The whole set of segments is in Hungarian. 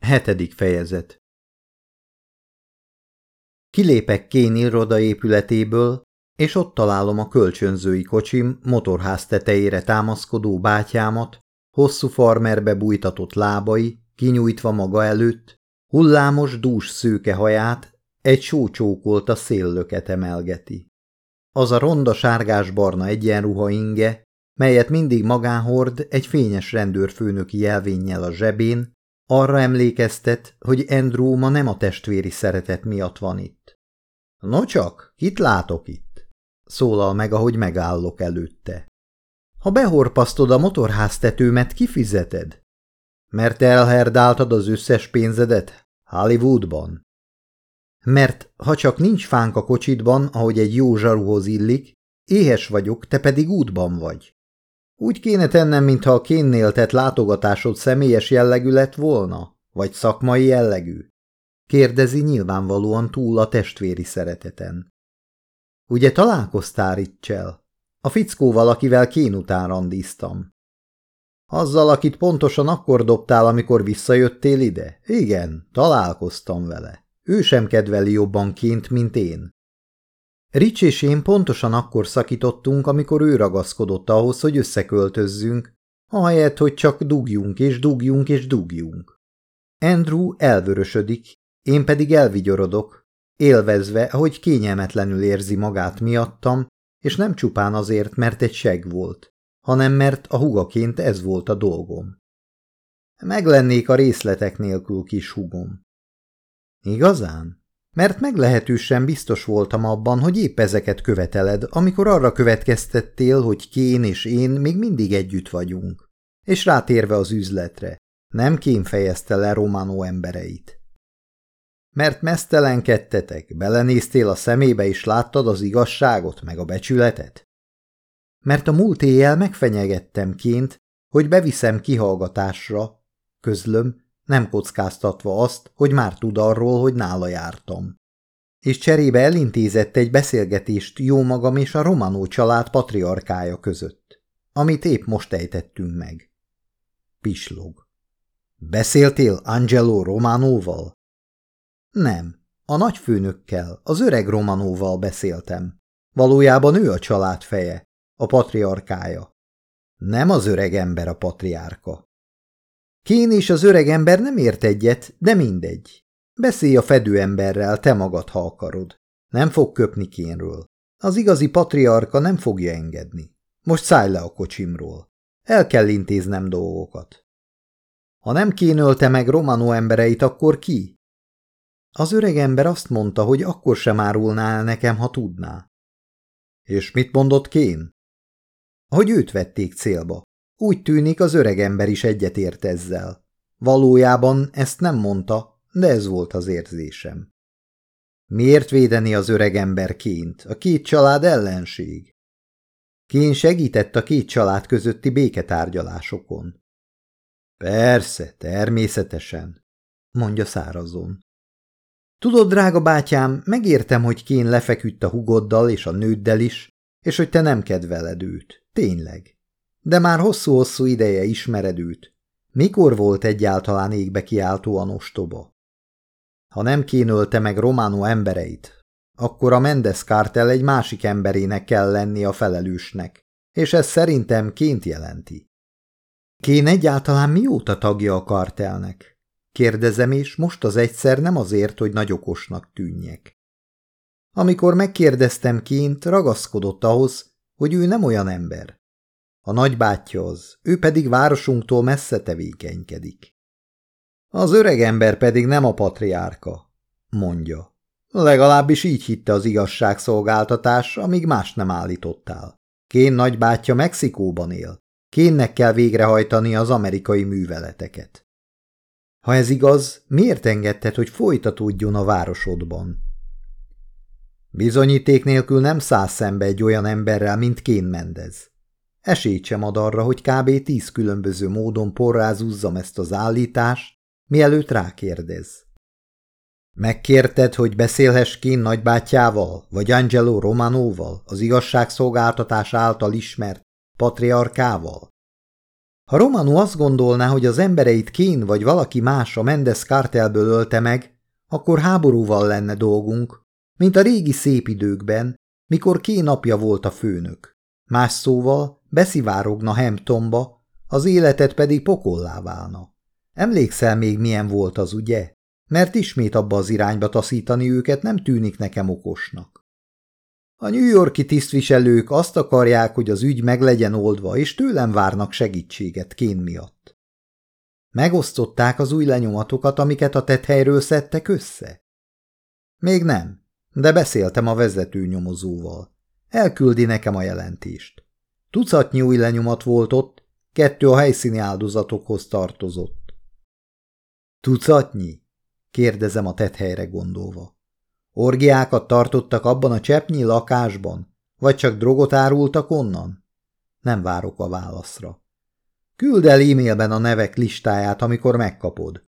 Hetedik fejezet Kilépek Kén iroda épületéből, és ott találom a kölcsönzői kocsim motorház tetejére támaszkodó bátyámat, hosszú farmerbe bújtatott lábai, kinyújtva maga előtt, hullámos dús szőke haját, egy sócsókolt a széllöket emelgeti. Az a ronda sárgás-barna egyenruha inge, melyet mindig magán hord egy fényes rendőrfőnöki jelvénnyel a zsebén, arra emlékeztet, hogy Andrew ma nem a testvéri szeretet miatt van itt. No csak, kit látok itt? Szólal meg, ahogy megállok előtte. Ha behorpasztod a motorháztetőmet, kifizeted? Mert elherdáltad az összes pénzedet Hollywoodban? Mert ha csak nincs fánk a kocsitban, ahogy egy jó zsaruhoz illik, éhes vagyok, te pedig útban vagy. Úgy kéne tennem, mintha a kénnél tett látogatásod személyes jellegű lett volna, vagy szakmai jellegű? Kérdezi nyilvánvalóan túl a testvéri szereteten. Ugye találkoztál Ricsel? A fickóval, akivel kén után randíztam. Azzal, akit pontosan akkor dobtál, amikor visszajöttél ide? Igen, találkoztam vele. Ő sem kedveli jobban ként, mint én. Rich és én pontosan akkor szakítottunk, amikor ő ragaszkodott ahhoz, hogy összeköltözzünk, ahelyett, hogy csak dugjunk és dugjunk és dugjunk. Andrew elvörösödik, én pedig elvigyorodok, élvezve, hogy kényelmetlenül érzi magát miattam, és nem csupán azért, mert egy seg volt, hanem mert a hugaként ez volt a dolgom. Meglennék a részletek nélkül, kis hugom. Igazán? Mert meglehetősen biztos voltam abban, hogy épp ezeket követeled, amikor arra következtettél, hogy Kén és én még mindig együtt vagyunk. És rátérve az üzletre, nem Kén fejezte le Románó embereit. Mert mesztelenkedtetek, belenéztél a szemébe és láttad az igazságot meg a becsületet? Mert a múlt éjjel megfenyegettem ként, hogy beviszem kihallgatásra, közlöm, nem kockáztatva azt, hogy már tud arról, hogy nála jártam. És cserébe elintézett egy beszélgetést jó magam és a Romanó család patriarkája között, amit épp most ejtettünk meg. Pislog. Beszéltél Angelo Románóval? Nem, a nagyfőnökkel, az öreg Romanóval beszéltem. Valójában ő a család feje, a patriarkája. Nem az öreg ember a patriárka. Kén és az öreg ember nem ért egyet, de mindegy. Beszélj a fedőemberrel, te magad, ha akarod. Nem fog köpni Kénről. Az igazi patriarka nem fogja engedni. Most szállj le a kocsimról. El kell intéznem dolgokat. Ha nem kénölte meg Romano embereit, akkor ki? Az öreg ember azt mondta, hogy akkor sem árulná el nekem, ha tudná. És mit mondott Kén? Hogy őt vették célba. Úgy tűnik, az öreg ember is egyetért ezzel. Valójában ezt nem mondta, de ez volt az érzésem. Miért védeni az öreg emberként? A két család ellenség. Kén segített a két család közötti béketárgyalásokon. Persze, természetesen, mondja szárazon. Tudod, drága bátyám, megértem, hogy Kén lefeküdt a hugoddal és a nőddel is, és hogy te nem kedveled őt. Tényleg. De már hosszú-hosszú ideje ismered őt. Mikor volt egyáltalán égbe kiáltóan ostoba? Ha nem kénölte meg Románó embereit, akkor a Mendes kártel egy másik emberének kell lenni a felelősnek, és ez szerintem ként jelenti. Kén egyáltalán mióta tagja a kartelnek? Kérdezem, és most az egyszer nem azért, hogy nagyokosnak tűnjek. Amikor megkérdeztem ként, ragaszkodott ahhoz, hogy ő nem olyan ember. A nagybátyja az, ő pedig városunktól messze tevékenykedik. Az öreg ember pedig nem a patriárka, mondja. Legalábbis így hitte az igazságszolgáltatás, amíg más nem állítottál. Kén nagybátyja Mexikóban él. Kénnek kell végrehajtani az amerikai műveleteket. Ha ez igaz, miért engedted, hogy folytatódjon a városodban? Bizonyíték nélkül nem száll szembe egy olyan emberrel, mint Kén Mendez. Esélyt sem ad arra, hogy kb. tíz különböző módon porrázúzzam ezt az állítást, mielőtt rákérdez. Megkérted, hogy beszélhess Kén nagybátyával, vagy Angelo Romanóval, az igazságszolgáltatás által ismert patriarkával? Ha Romano azt gondolná, hogy az embereit Kén vagy valaki más a Mendes kártelből ölte meg, akkor háborúval lenne dolgunk, mint a régi szép időkben, mikor Kén napja volt a főnök. Más szóval beszivárogna Hamptonba, az életet pedig pokollá válna. Emlékszel még milyen volt az, ugye? Mert ismét abba az irányba taszítani őket nem tűnik nekem okosnak. A New Yorki tisztviselők azt akarják, hogy az ügy meg legyen oldva, és tőlem várnak segítséget kén miatt. Megosztották az új lenyomatokat, amiket a tethelyről szedtek össze? Még nem, de beszéltem a vezető nyomozóval. Elküldi nekem a jelentést. Tucatnyi új lenyomat volt ott, kettő a helyszíni áldozatokhoz tartozott. Tucatnyi? kérdezem a tethelyre gondolva. Orgiákat tartottak abban a cseppnyi lakásban, vagy csak drogot árultak onnan? Nem várok a válaszra. Küld el e-mailben a nevek listáját, amikor megkapod.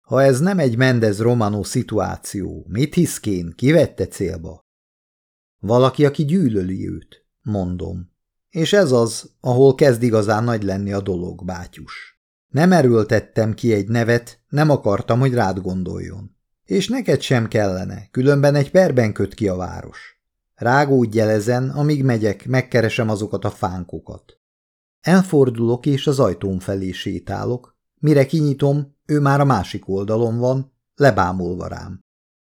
Ha ez nem egy Mendez Romano szituáció, mit hiszkén, kivette célba? Valaki, aki gyűlöli őt, mondom. És ez az, ahol kezd igazán nagy lenni a dolog, bátyus. Nem erőltettem ki egy nevet, nem akartam, hogy rád gondoljon. És neked sem kellene, különben egy perben köt ki a város. Rágódj el ezen, amíg megyek, megkeresem azokat a fánkokat. Elfordulok, és az ajtóm felé sétálok. Mire kinyitom, ő már a másik oldalon van, lebámulva rám.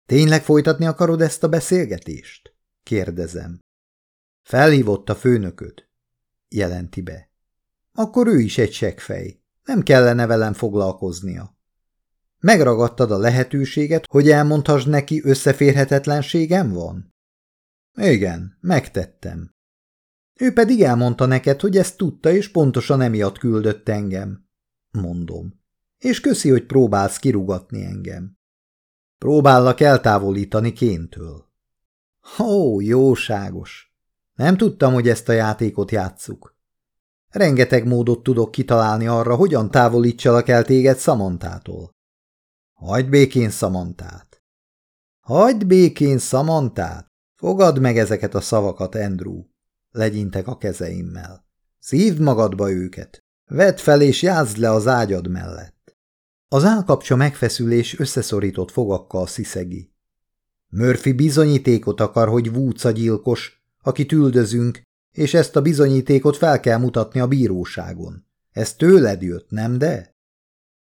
Tényleg folytatni akarod ezt a beszélgetést? kérdezem. Felhívott a főnököt, jelenti be. Akkor ő is egy seggfej. Nem kellene velem foglalkoznia. Megragadtad a lehetőséget, hogy elmondhass neki összeférhetetlenségem van? Igen, megtettem. Ő pedig elmondta neked, hogy ezt tudta, és pontosan emiatt küldött engem. Mondom. És köszi, hogy próbálsz kirugatni engem. Próbállak eltávolítani kéntől. Ó, jóságos. Nem tudtam, hogy ezt a játékot játsszuk. Rengeteg módot tudok kitalálni arra, hogyan távolítsalak el téged Szamantától. Hagyd békén Szamantát. Hagyd békén Szamantát. Fogadd meg ezeket a szavakat, Andrew. Legyintek a kezeimmel. Szívd magadba őket. Vedd fel és játszd le az ágyad mellett. Az állkapcsa megfeszülés összeszorított fogakkal sziszegi. Murphy bizonyítékot akar, hogy Woods a gyilkos, akit üldözünk, és ezt a bizonyítékot fel kell mutatni a bíróságon. Ez tőled jött, nem de?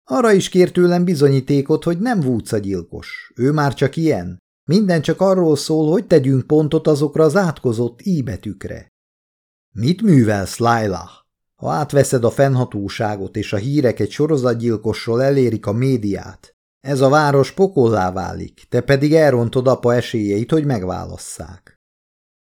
Arra is kér tőlem bizonyítékot, hogy nem Woods a gyilkos. Ő már csak ilyen. Minden csak arról szól, hogy tegyünk pontot azokra az átkozott íbetükre. Mit művelsz, Laila? Ha átveszed a fennhatóságot és a hírek egy sorozatgyilkosról elérik a médiát, ez a város pokollá válik, te pedig elrontod apa esélyeit, hogy megválasszák.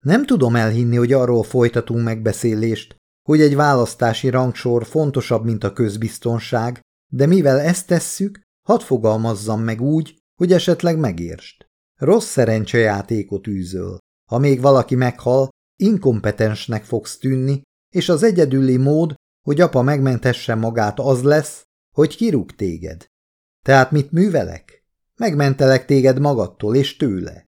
Nem tudom elhinni, hogy arról folytatunk megbeszélést, hogy egy választási rangsor fontosabb, mint a közbiztonság, de mivel ezt tesszük, hadd fogalmazzam meg úgy, hogy esetleg megérst. Rossz szerencsejátékot űzöl. Ha még valaki meghal, inkompetensnek fogsz tűnni, és az egyedüli mód, hogy apa megmentesse magát az lesz, hogy kirúg téged. Tehát mit művelek? Megmentelek téged magadtól és tőle.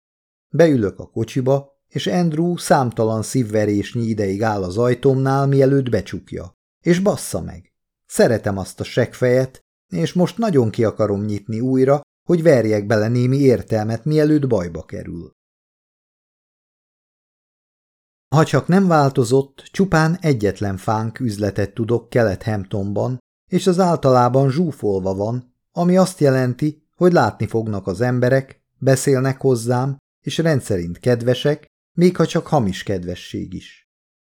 Beülök a kocsiba, és Andrew számtalan szívverésnyi ideig áll az ajtómnál, mielőtt becsukja. És bassza meg. Szeretem azt a segfejet, és most nagyon ki akarom nyitni újra, hogy verjek bele némi értelmet, mielőtt bajba kerül. Ha csak nem változott, csupán egyetlen fánk üzletet tudok Kelet-Hamptonban, és az általában zsúfolva van, ami azt jelenti, hogy látni fognak az emberek, beszélnek hozzám, és rendszerint kedvesek, még ha csak hamis kedvesség is.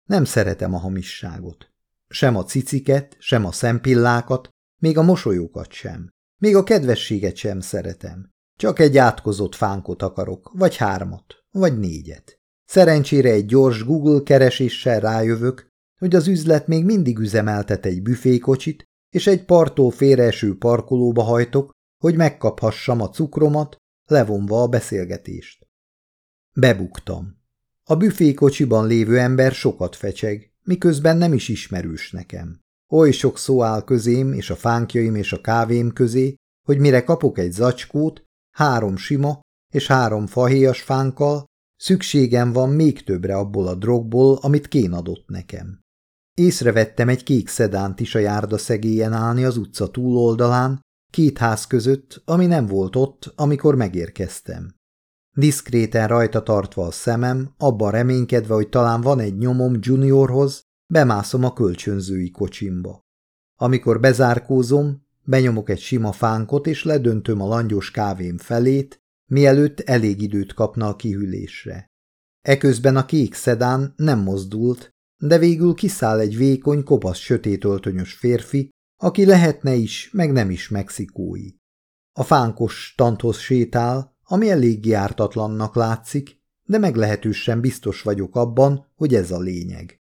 Nem szeretem a hamisságot. Sem a ciciket, sem a szempillákat, még a mosolyókat sem. Még a kedvességet sem szeretem. Csak egy átkozott fánkot akarok, vagy hármat, vagy négyet. Szerencsére egy gyors Google kereséssel rájövök, hogy az üzlet még mindig üzemeltet egy büfékocsit, és egy parttól félreeső parkolóba hajtok, hogy megkaphassam a cukromat, levonva a beszélgetést. Bebuktam. A büfékocsiban lévő ember sokat fecseg, miközben nem is ismerős nekem. Oly sok szó áll közém és a fánkjaim és a kávém közé, hogy mire kapok egy zacskót, három sima és három fahéjas fánkkal, szükségem van még többre abból a drogból, amit Kén adott nekem. Észrevettem egy kék szedánt is a járda szegélyen állni az utca túloldalán, két ház között, ami nem volt ott, amikor megérkeztem. Diszkréten rajta tartva a szemem, abban reménykedve, hogy talán van egy nyomom Juniorhoz, bemászom a kölcsönzői kocsimba. Amikor bezárkózom, benyomok egy sima fánkot, és ledöntöm a langyos kávém felét, mielőtt elég időt kapna a kihűlésre. Eközben a kék szedán nem mozdult, de végül kiszáll egy vékony, kopasz sötétöltönyös férfi, aki lehetne is, meg nem is mexikói. A fánkos tanthoz sétál, ami elég jártatlannak látszik, de meglehetősen biztos vagyok abban, hogy ez a lényeg.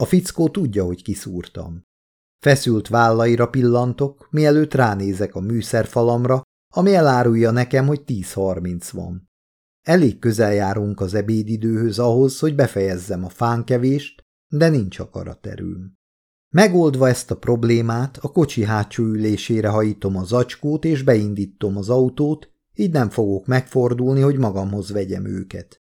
A fickó tudja, hogy kiszúrtam. Feszült vállaira pillantok, mielőtt ránézek a műszerfalamra, ami elárulja nekem, hogy 10.30 van. Elég közel járunk az ebédidőhöz ahhoz, hogy befejezzem a fánkevést, de nincs akaraterőm. Megoldva ezt a problémát, a kocsi hátsó ülésére hajítom az acskót és beindítom az autót, így nem fogok megfordulni, hogy magamhoz vegyem őket.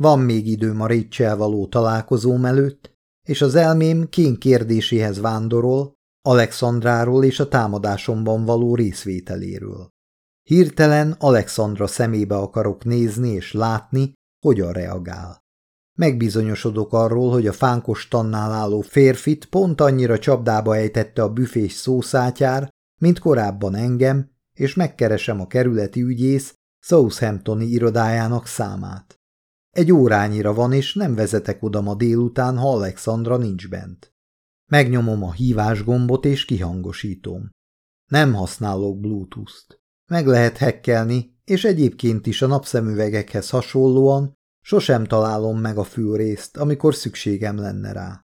Van még időm a Rachel való találkozóm előtt, és az elmém kén kérdéséhez vándorol, Alexandráról és a támadásomban való részvételéről. Hirtelen Alexandra szemébe akarok nézni és látni, hogyan reagál. Megbizonyosodok arról, hogy a fánkos tannál álló férfit pont annyira csapdába ejtette a büfés szószátyár, mint korábban engem, és megkeresem a kerületi ügyész Southamptoni irodájának számát. Egy órányira van, és nem vezetek oda ma délután, ha Alexandra nincs bent. Megnyomom a hívás gombot, és kihangosítom. Nem használok Bluetooth-t. Meg lehet hekkelni, és egyébként is a napszemüvegekhez hasonlóan sosem találom meg a fülrészt, amikor szükségem lenne rá.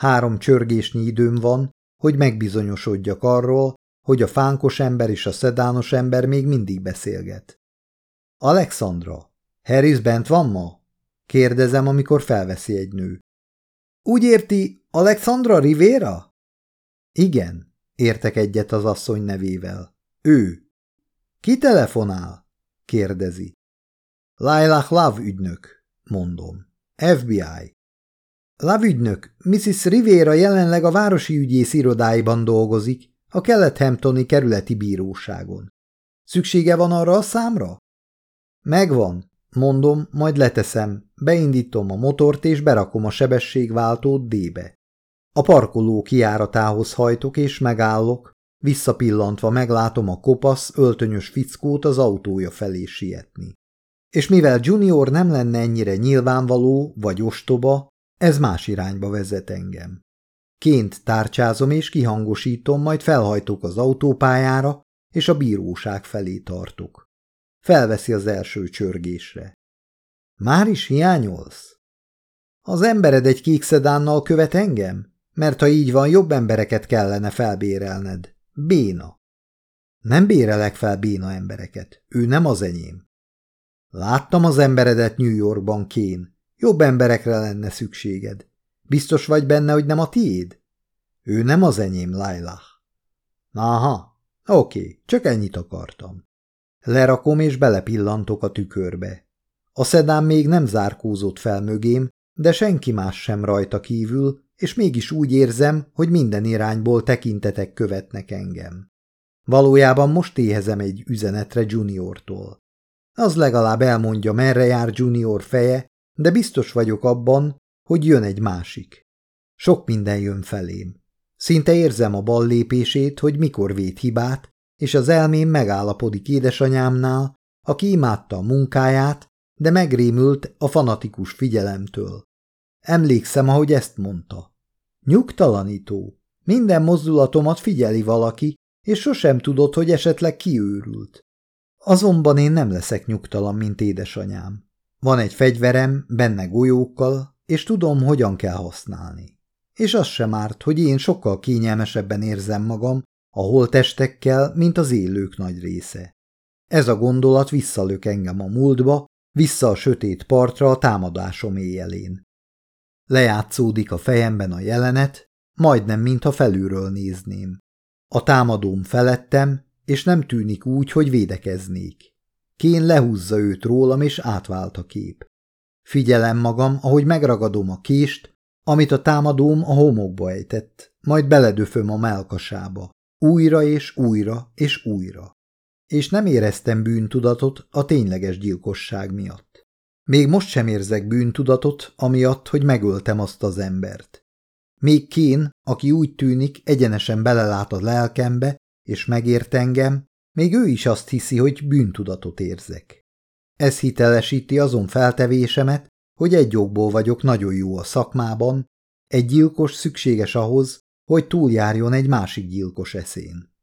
Három csörgésnyi időm van, hogy megbizonyosodjak arról, hogy a fánkos ember és a szedános ember még mindig beszélget. Alexandra, Harris bent van ma? Kérdezem, amikor felveszi egy nő. Úgy érti, Alexandra Rivera? Igen, értek egyet az asszony nevével. Ő. Ki telefonál? kérdezi. Lailah Love ügynök, mondom. FBI. Love ügynök, Mrs. Rivera jelenleg a városi ügyész irodáiban dolgozik, a Kelet-Hamptoni kerületi bíróságon. Szüksége van arra a számra? Megvan, mondom, majd leteszem, beindítom a motort és berakom a sebességváltót D-be. A parkoló kiáratához hajtok és megállok, visszapillantva meglátom a kopasz, öltönyös fickót az autója felé sietni. És mivel Junior nem lenne ennyire nyilvánvaló vagy ostoba, ez más irányba vezet engem. Ként tárcsázom és kihangosítom, majd felhajtok az autópályára, és a bíróság felé tartok. Felveszi az első csörgésre. Már is hiányolsz? Az embered egy kék szedánnal követ engem? Mert ha így van, jobb embereket kellene felbérelned. Béna. Nem bérelek fel béna embereket. Ő nem az enyém. Láttam az emberedet New Yorkban, Kén. Jobb emberekre lenne szükséged. Biztos vagy benne, hogy nem a tiéd? Ő nem az enyém, Lailah. Aha, oké, csak ennyit akartam. Lerakom és belepillantok a tükörbe. A szedám még nem zárkózott fel mögém, de senki más sem rajta kívül, és mégis úgy érzem, hogy minden irányból tekintetek követnek engem. Valójában most éhezem egy üzenetre Juniortól. Az legalább elmondja, merre jár Junior feje, de biztos vagyok abban, hogy jön egy másik. Sok minden jön felém. Szinte érzem a bal lépését, hogy mikor vét hibát, és az elmém megállapodik édesanyámnál, aki imádta a munkáját, de megrémült a fanatikus figyelemtől. Emlékszem, ahogy ezt mondta. Nyugtalanító. Minden mozdulatomat figyeli valaki, és sosem tudod, hogy esetleg kiőrült. Azonban én nem leszek nyugtalan, mint édesanyám. Van egy fegyverem, benne golyókkal, és tudom, hogyan kell használni. És az sem árt, hogy én sokkal kényelmesebben érzem magam a holtestekkel, mint az élők nagy része. Ez a gondolat visszalök engem a múltba, vissza a sötét partra a támadásom éjjelén. Lejátszódik a fejemben a jelenet, majdnem, mintha felülről nézném. A támadóm felettem, és nem tűnik úgy, hogy védekeznék. Kén lehúzza őt rólam, és átvált a kép. Figyelem magam, ahogy megragadom a kést, amit a támadóm a homokba ejtett, majd beledöföm a melkasába. Újra és újra és újra. És nem éreztem bűntudatot a tényleges gyilkosság miatt. Még most sem érzek bűntudatot, amiatt, hogy megöltem azt az embert. Még Kén, aki úgy tűnik, egyenesen belelát a lelkembe, és megért engem, még ő is azt hiszi, hogy bűntudatot érzek. Ez hitelesíti azon feltevésemet, hogy egy okból vagyok nagyon jó a szakmában, egy gyilkos szükséges ahhoz, hogy túljárjon egy másik gyilkos eszén.